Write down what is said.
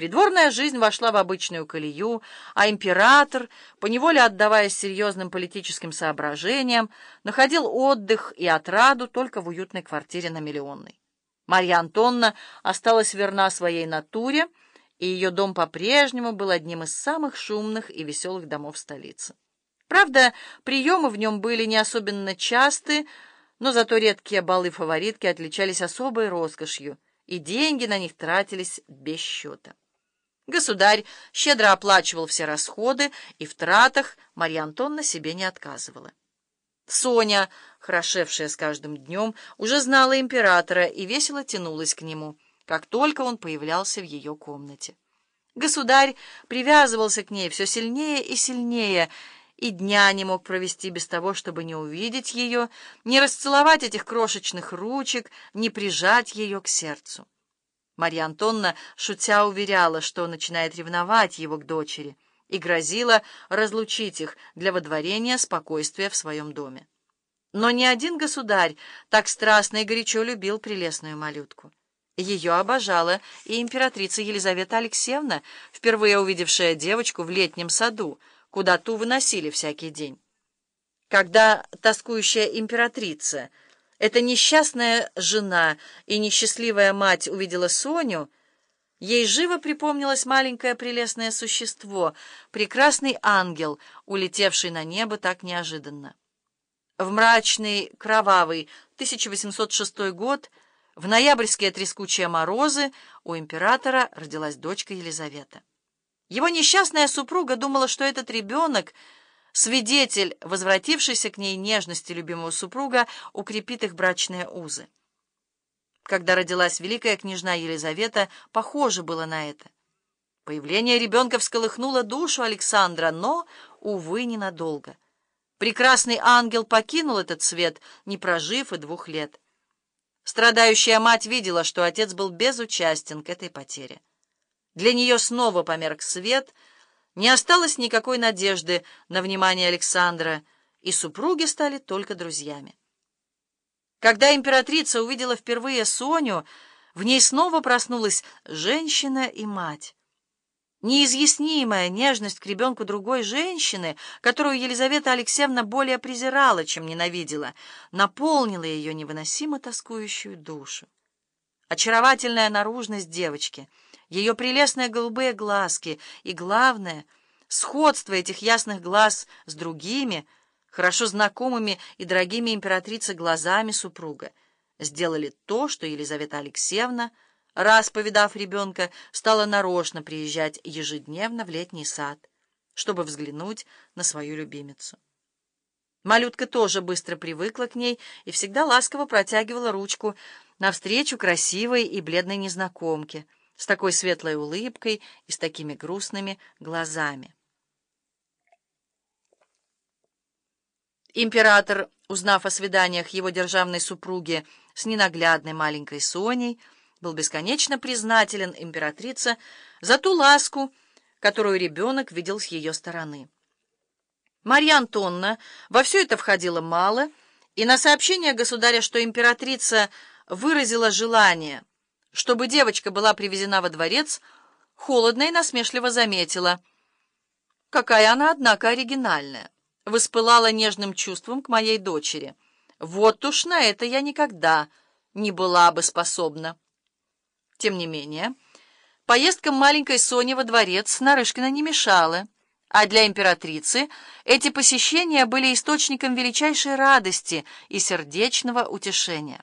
Придворная жизнь вошла в обычную колею, а император, поневоле отдаваясь серьезным политическим соображениям, находил отдых и отраду только в уютной квартире на Миллионной. Марья Антонна осталась верна своей натуре, и ее дом по-прежнему был одним из самых шумных и веселых домов столицы. Правда, приемы в нем были не особенно часты, но зато редкие балы-фаворитки отличались особой роскошью, и деньги на них тратились без счета. Государь щедро оплачивал все расходы, и в тратах Марья Антонна себе не отказывала. Соня, хорошевшая с каждым днем, уже знала императора и весело тянулась к нему, как только он появлялся в ее комнате. Государь привязывался к ней все сильнее и сильнее, и дня не мог провести без того, чтобы не увидеть ее, не расцеловать этих крошечных ручек, не прижать ее к сердцу. Марья Антонна, шутя, уверяла, что начинает ревновать его к дочери, и грозила разлучить их для водворения спокойствия в своем доме. Но ни один государь так страстно и горячо любил прелестную малютку. Ее обожала и императрица Елизавета Алексеевна, впервые увидевшая девочку в летнем саду, куда ту выносили всякий день. Когда тоскующая императрица — эта несчастная жена и несчастливая мать увидела Соню, ей живо припомнилось маленькое прелестное существо, прекрасный ангел, улетевший на небо так неожиданно. В мрачный, кровавый 1806 год, в ноябрьские трескучие морозы, у императора родилась дочка Елизавета. Его несчастная супруга думала, что этот ребенок — Свидетель, возвратившийся к ней нежности любимого супруга, укрепит их брачные узы. Когда родилась великая княжна Елизавета, похоже было на это. Появление ребенка всколыхнуло душу Александра, но, увы, ненадолго. Прекрасный ангел покинул этот свет, не прожив и двух лет. Страдающая мать видела, что отец был безучастен к этой потере. Для нее снова померк свет — не осталось никакой надежды на внимание Александра, и супруги стали только друзьями. Когда императрица увидела впервые Соню, в ней снова проснулась женщина и мать. Неизъяснимая нежность к ребенку другой женщины, которую Елизавета Алексеевна более презирала, чем ненавидела, наполнила ее невыносимо тоскующую душу. Очаровательная наружность девочки — ее прелестные голубые глазки и, главное, сходство этих ясных глаз с другими, хорошо знакомыми и дорогими императрице глазами супруга, сделали то, что Елизавета Алексеевна, раз повидав ребенка, стала нарочно приезжать ежедневно в летний сад, чтобы взглянуть на свою любимицу. Малютка тоже быстро привыкла к ней и всегда ласково протягивала ручку навстречу красивой и бледной незнакомке — с такой светлой улыбкой и с такими грустными глазами. Император, узнав о свиданиях его державной супруги с ненаглядной маленькой Соней, был бесконечно признателен императрице за ту ласку, которую ребенок видел с ее стороны. Марья Антонна во все это входила мало, и на сообщение государя, что императрица выразила желание – чтобы девочка была привезена во дворец, холодно и насмешливо заметила. Какая она, однако, оригинальная. Воспылала нежным чувством к моей дочери. Вот уж на это я никогда не была бы способна. Тем не менее, поездкам маленькой Сони во дворец Нарышкина не мешала, а для императрицы эти посещения были источником величайшей радости и сердечного утешения.